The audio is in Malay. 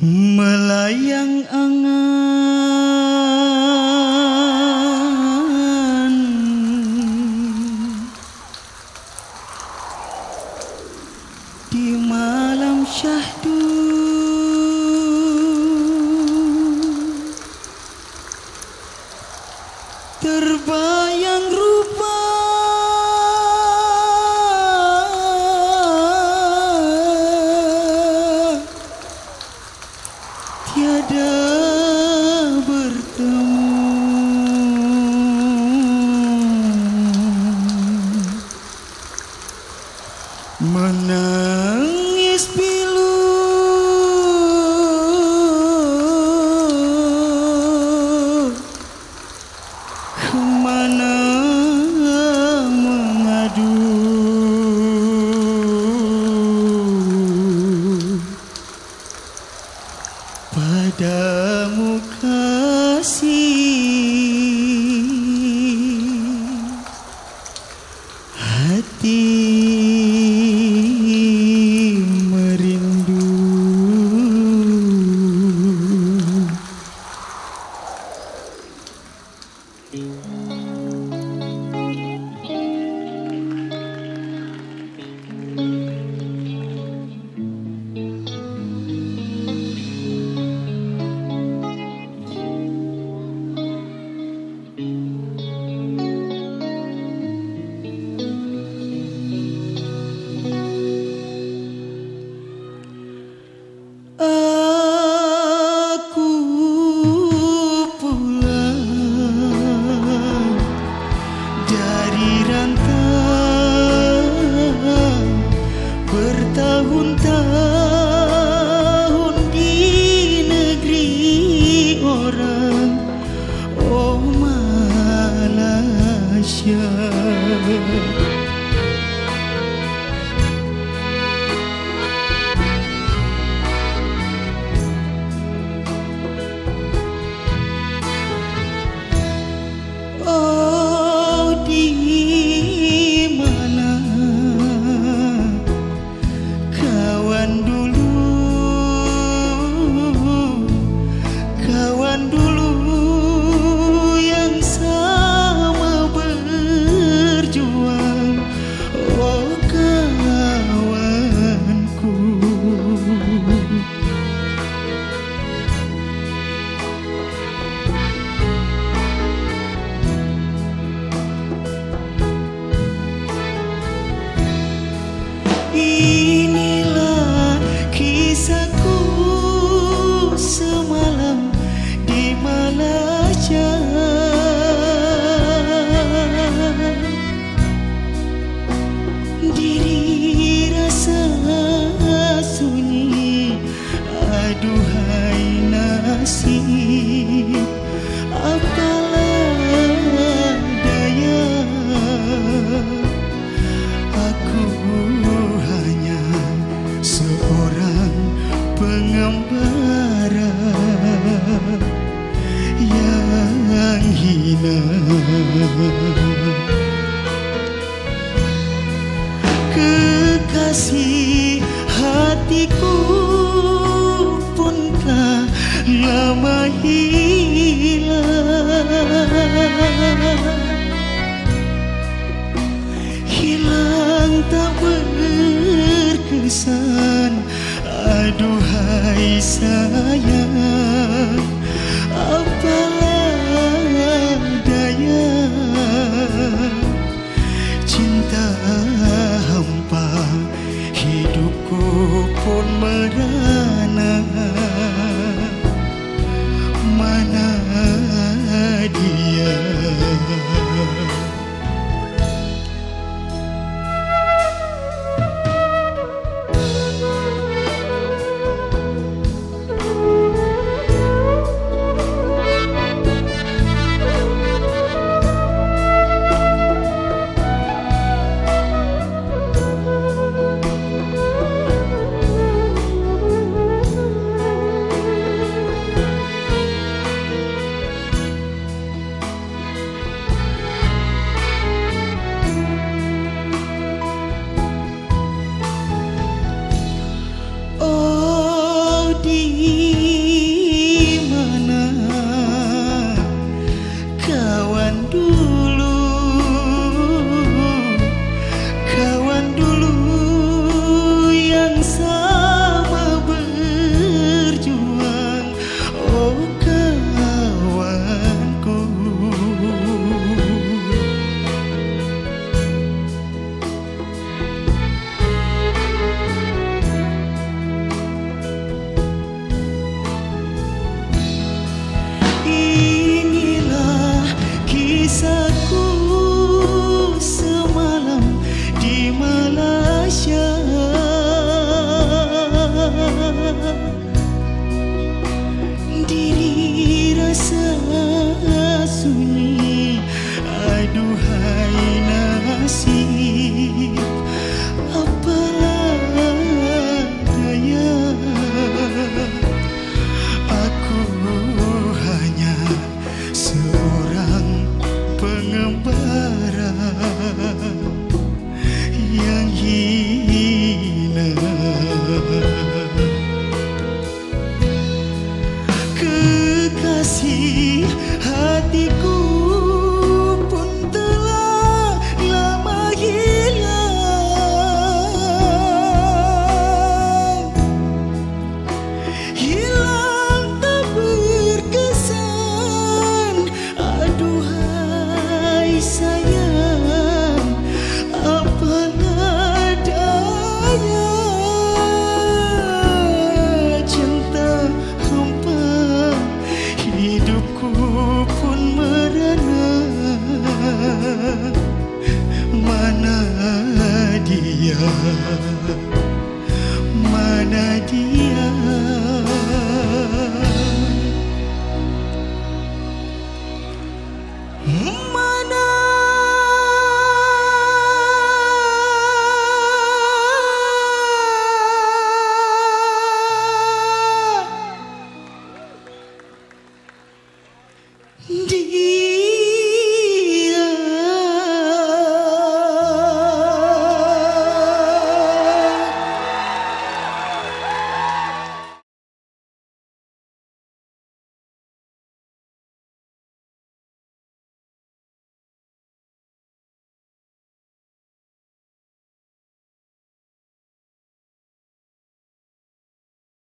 melayang angan. Di malam syahdu menangis pilu Duh. Kekasih hatiku pun telah lama hilang. Hilang tak berkesan Aduhai sayang Apalah daya Cinta pun merana. Mana dia